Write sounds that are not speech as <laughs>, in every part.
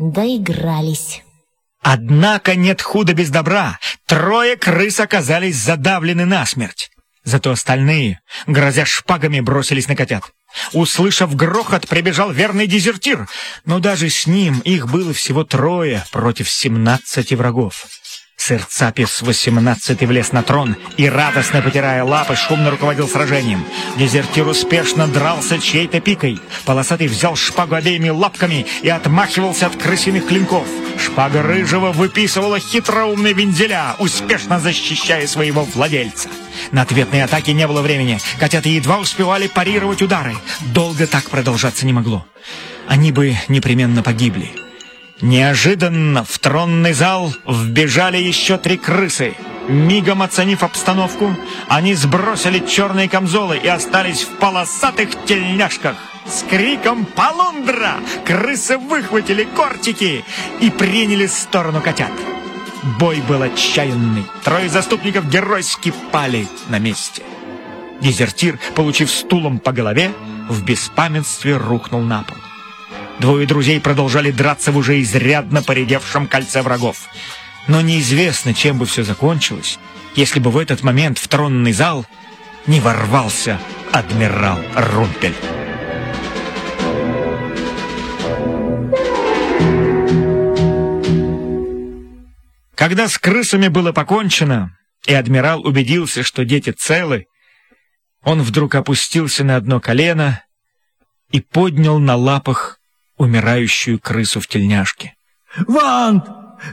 Доигрались. Однако нет худа без добра. Трое крыс оказались задавлены насмерть. Зато остальные, грозя шпагами, бросились на котят. Услышав грохот, прибежал верный дезертир, но даже с ним их было всего трое против семнадцати врагов. Сэр Цапис XVIII влез на трон и, радостно потирая лапы, шумно руководил сражением. Дезертир успешно дрался чьей-то пикой. Полосатый взял шпагу обеими лапками и отмахивался от крысиных клинков. Шпага рыжего выписывала хитроумные вензеля, успешно защищая своего владельца. На ответные атаки не было времени. Котята едва успевали парировать удары. Долго так продолжаться не могло. Они бы непременно погибли. Неожиданно в тронный зал вбежали еще три крысы. Мигом оценив обстановку, они сбросили черные камзолы и остались в полосатых тельняшках. С криком «Полундра!» крысы выхватили кортики и приняли сторону котят. Бой был отчаянный. Трое заступников геройски пали на месте. Дезертир, получив стулом по голове, в беспамятстве рухнул на пол. Двое друзей продолжали драться в уже изрядно поредевшем кольце врагов. Но неизвестно, чем бы все закончилось, если бы в этот момент в тронный зал не ворвался адмирал Румпель. Когда с крысами было покончено, и адмирал убедился, что дети целы, он вдруг опустился на одно колено и поднял на лапах умирающую крысу в тельняшке. «Вант,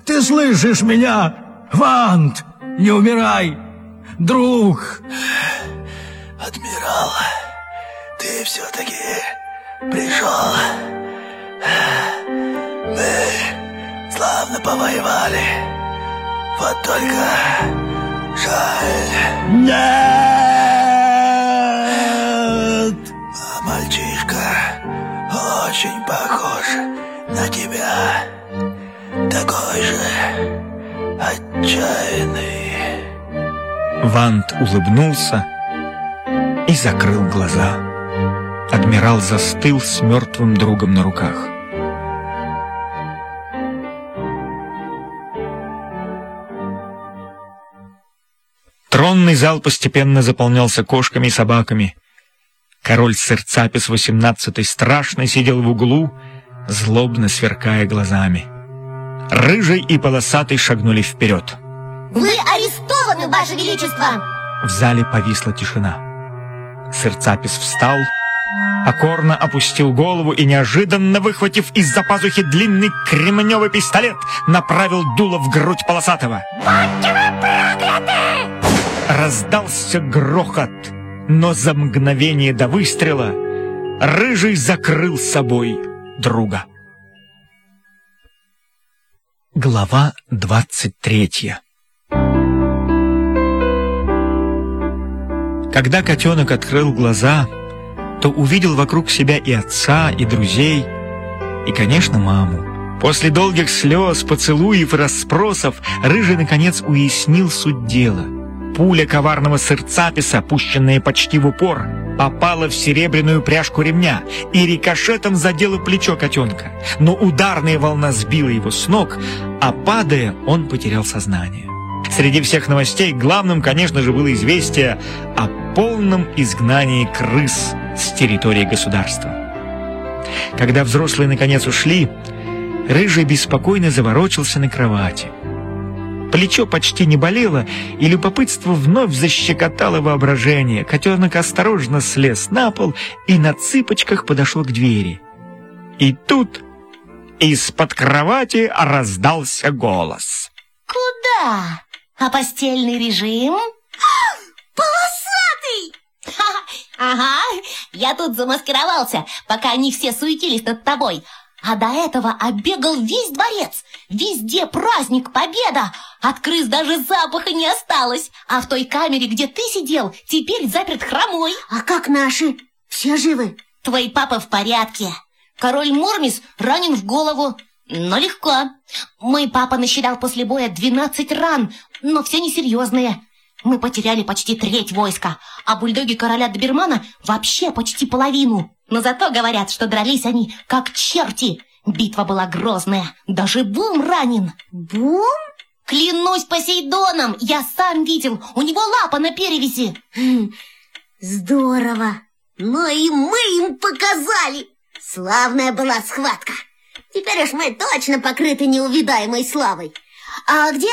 ты слышишь меня? Вант, не умирай! Друг!» «Адмирал, ты все-таки пришел. Мы славно повоевали. Вот только жаль...» «Нет!» Очень похож на тебя. Такой же отчаянный. Вант улыбнулся и закрыл глаза. Адмирал застыл с мертвым другом на руках. Тронный зал постепенно заполнялся кошками и собаками. Король Серцапис XVIII страшно сидел в углу, злобно сверкая глазами. Рыжий и полосатый шагнули вперед. Вы арестованы, Ваше Величество! В зале повисла тишина. Серцапис встал, покорно опустил голову и, неожиданно выхватив из-за пазухи длинный кремневый пистолет, направил дуло в грудь полосатого. Будьте вы прокляты! Раздался грохот, но за мгновение до выстрела Рыжий закрыл собой друга. Глава двадцать третья Когда котенок открыл глаза, то увидел вокруг себя и отца, и друзей, и, конечно, маму. После долгих слез, поцелуев и расспросов Рыжий, наконец, уяснил суть дела. Пуля коварного сырцаписа, пущенная почти в упор, попала в серебряную пряжку ремня и рикошетом задела плечо котенка. Но ударная волна сбила его с ног, а падая, он потерял сознание. Среди всех новостей главным, конечно же, было известие о полном изгнании крыс с территории государства. Когда взрослые наконец ушли, Рыжий беспокойно заворочился на кровати. Плечо почти не болело, и любопытство вновь защекотало воображение. Котенок осторожно слез на пол и на цыпочках подошел к двери. И тут из-под кровати раздался голос. Куда? А постельный режим? Полосатый! Ага, я тут замаскировался, пока они все суетились над тобой. А до этого оббегал весь дворец. Везде праздник, победа. От крыс даже запаха не осталось. А в той камере, где ты сидел, теперь заперт хромой. А как наши? Все живы? Твой папа в порядке. Король Мурмис ранен в голову, но легко. Мой папа насчитал после боя 12 ран, но все несерьезные. Мы потеряли почти треть войска, а бульдоги короля Добермана вообще почти половину. Но зато говорят, что дрались они как черти. Битва была грозная, даже Бум ранен. Бум? Клянусь Посейдоном, я сам видел, у него лапа на перевязи. Хм, здорово. Но и мы им показали. Славная была схватка. Теперь уж мы точно покрыты неувидаемой славой. А где...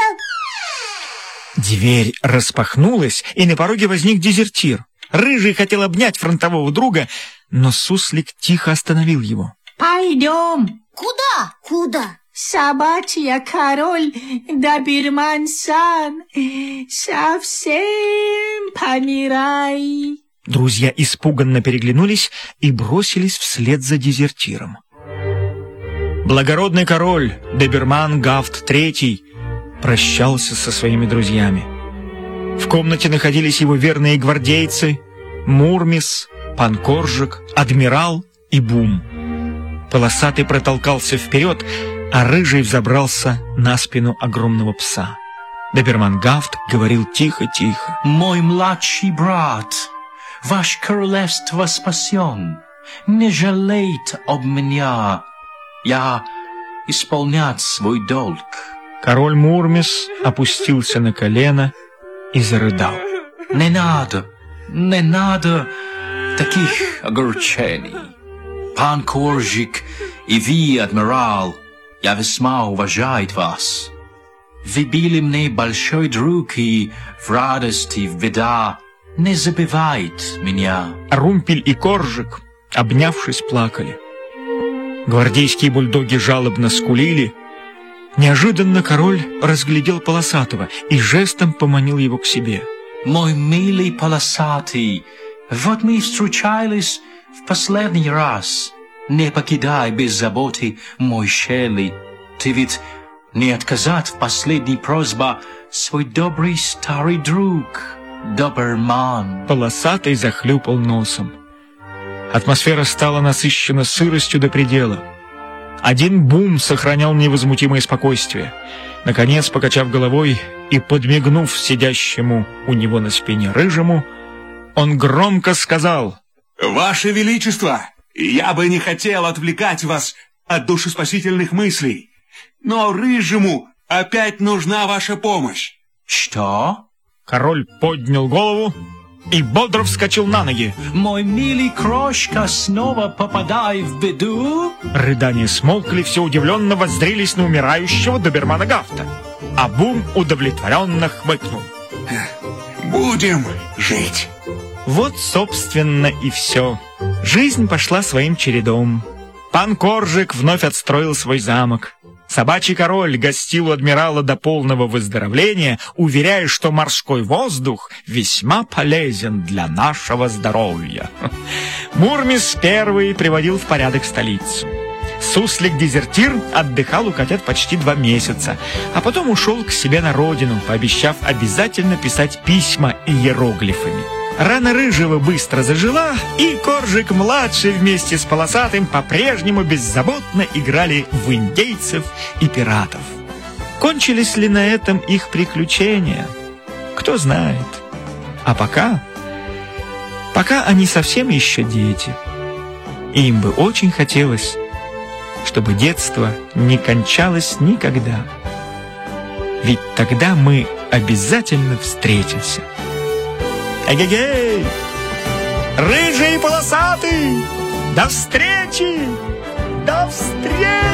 Дверь распахнулась, и на пороге возник дезертир. Рыжий хотел обнять фронтового друга, но суслик тихо остановил его. Пойдем. Куда? Куда? Собачья король Доберман-сан совсем помирай. Друзья испуганно переглянулись и бросились вслед за дезертиром. Благородный король Доберман Гафт III прощался со своими друзьями. В комнате находились его верные гвардейцы Мурмис, Панкоржик, Адмирал и Бум. Полосатый протолкался вперед, а Рыжий взобрался на спину огромного пса. Доберман Гафт говорил тихо-тихо. Мой младший брат, ваш королевство спасен. Не жалейте об меня. Я исполнять свой долг. Король Мурмис опустился на колено и зарыдал. Не надо, не надо таких огорчений. Пан Коржик и вы, адмирал, я весьма уважаю вас. Вы были мне большой друг и в радости, в беда не забывайте меня. Румпель и Коржик, обнявшись, плакали. Гвардейские бульдоги жалобно скулили. Неожиданно король разглядел полосатого и жестом поманил его к себе. Мой милый полосатый, вот мы встречались в последний раз. Не покидай без заботы мой Шелли. Ты ведь не отказать в последней просьбе свой добрый старый друг, Доберман. Полосатый захлюпал носом. Атмосфера стала насыщена сыростью до предела. Один бум сохранял невозмутимое спокойствие. Наконец, покачав головой и подмигнув сидящему у него на спине рыжему, он громко сказал «Ваше Величество, я бы не хотел отвлекать вас от душеспасительных мыслей, но рыжему опять нужна ваша помощь». Что? Король поднял голову и бодро вскочил на ноги. Мой милый крошка снова попадай в беду? Рыдания смолкли, все удивленно воззрелись на умирающего добермана Гафта. А Бум удовлетворенно хмыкнул. «Будем жить». Вот, собственно, и все. Жизнь пошла своим чередом. Пан Коржик вновь отстроил свой замок. Собачий король гостил у адмирала до полного выздоровления, уверяя, что морской воздух весьма полезен для нашего здоровья. <laughs> Мурмис первый приводил в порядок столицу. Суслик-дезертир отдыхал у котят почти два месяца, а потом ушел к себе на родину, пообещав обязательно писать письма иероглифами. Рана рыжего быстро зажила, и Коржик-младший вместе с Полосатым по-прежнему беззаботно играли в индейцев и пиратов. Кончились ли на этом их приключения? Кто знает. А пока... Пока они совсем еще дети. И им бы очень хотелось, чтобы детство не кончалось никогда. Ведь тогда мы обязательно встретимся. Эгегей! Рыжий и полосатый! До встречи! До встречи!